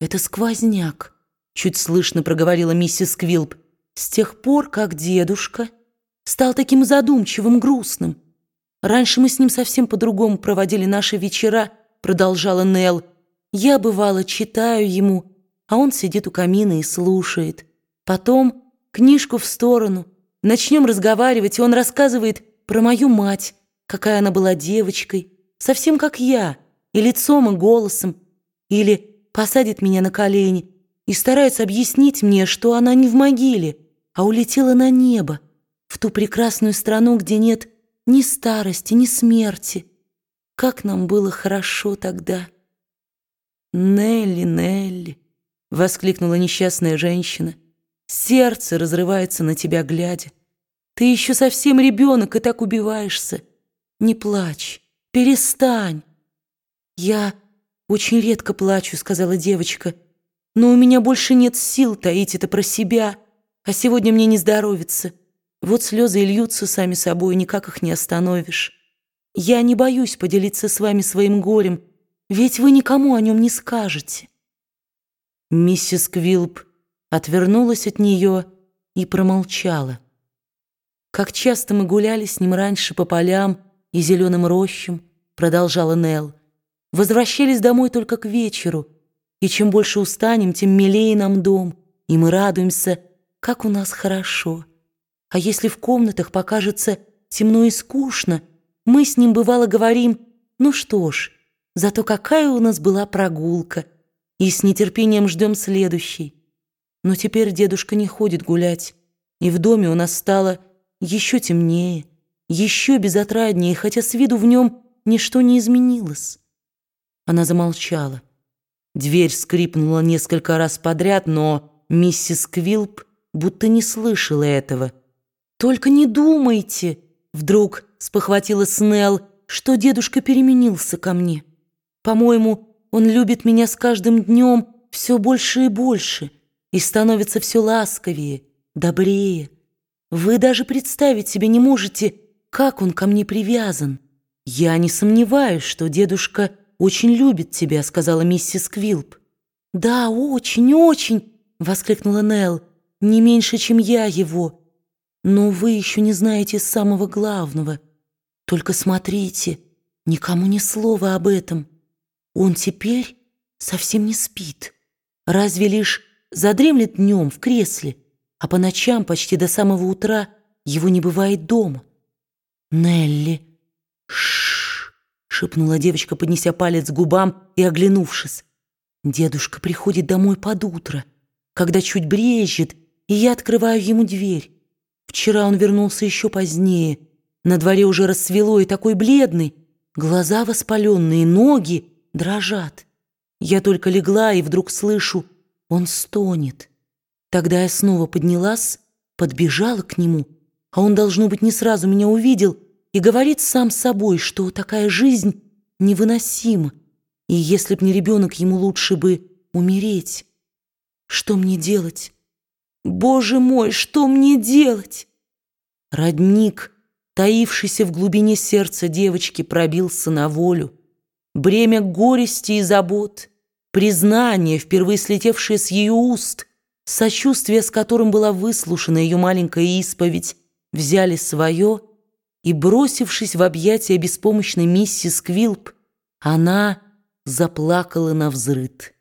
«Это сквозняк», — чуть слышно проговорила миссис Квилп, «с тех пор, как дедушка стал таким задумчивым, грустным. Раньше мы с ним совсем по-другому проводили наши вечера», — продолжала Нелл. «Я, бывало, читаю ему, а он сидит у камина и слушает. Потом книжку в сторону, начнем разговаривать, и он рассказывает про мою мать, какая она была девочкой, совсем как я, и лицом, и голосом, или посадит меня на колени и старается объяснить мне, что она не в могиле, а улетела на небо, в ту прекрасную страну, где нет ни старости, ни смерти. Как нам было хорошо тогда. «Нелли, Нелли!» — воскликнула несчастная женщина. «Сердце разрывается на тебя, глядя. Ты еще совсем ребенок и так убиваешься. Не плачь, перестань. Я очень редко плачу, сказала девочка, но у меня больше нет сил таить это про себя, а сегодня мне не здоровится. Вот слезы и льются сами собой, никак их не остановишь. Я не боюсь поделиться с вами своим горем, ведь вы никому о нем не скажете. Миссис Квилп отвернулась от нее и промолчала. «Как часто мы гуляли с ним раньше по полям и зеленым рощам», продолжала Нелл. «Возвращались домой только к вечеру, и чем больше устанем, тем милее нам дом, и мы радуемся, как у нас хорошо. А если в комнатах покажется темно и скучно, мы с ним бывало говорим, ну что ж, зато какая у нас была прогулка, и с нетерпением ждем следующей. Но теперь дедушка не ходит гулять, и в доме у нас стало еще темнее, еще безотраднее, хотя с виду в нем ничто не изменилось. Она замолчала. Дверь скрипнула несколько раз подряд, но миссис Квилп будто не слышала этого. «Только не думайте!» — вдруг спохватила Снелл, что дедушка переменился ко мне. «По-моему, он любит меня с каждым днем все больше и больше и становится все ласковее, добрее. Вы даже представить себе не можете, как он ко мне привязан. Я не сомневаюсь, что дедушка очень любит тебя, сказала миссис Квилп. Да, очень, очень, воскликнула Нелл, не меньше, чем я его. Но вы еще не знаете самого главного. Только смотрите, никому ни слова об этом. Он теперь совсем не спит. Разве лишь задремлет днем в кресле, а по ночам почти до самого утра его не бывает дома. «Нелли!» Шепнула девочка, поднеся палец к губам и оглянувшись. «Дедушка приходит домой под утро, когда чуть брежет, и я открываю ему дверь. Вчера он вернулся еще позднее. На дворе уже рассвело и такой бледный. Глаза воспаленные, ноги дрожат. Я только легла и вдруг слышу, он стонет. Тогда я снова поднялась, подбежала к нему, а он, должно быть, не сразу меня увидел и говорит сам собой, что такая жизнь невыносима, и если б не ребенок, ему лучше бы умереть. Что мне делать? Боже мой, что мне делать? Родник, таившийся в глубине сердца девочки, пробился на волю. Бремя горести и забот, признание, впервые слетевшее с ее уст, сочувствие, с которым была выслушана ее маленькая исповедь, взяли свое, и, бросившись в объятия беспомощной миссис Квилп, она заплакала на взрыд.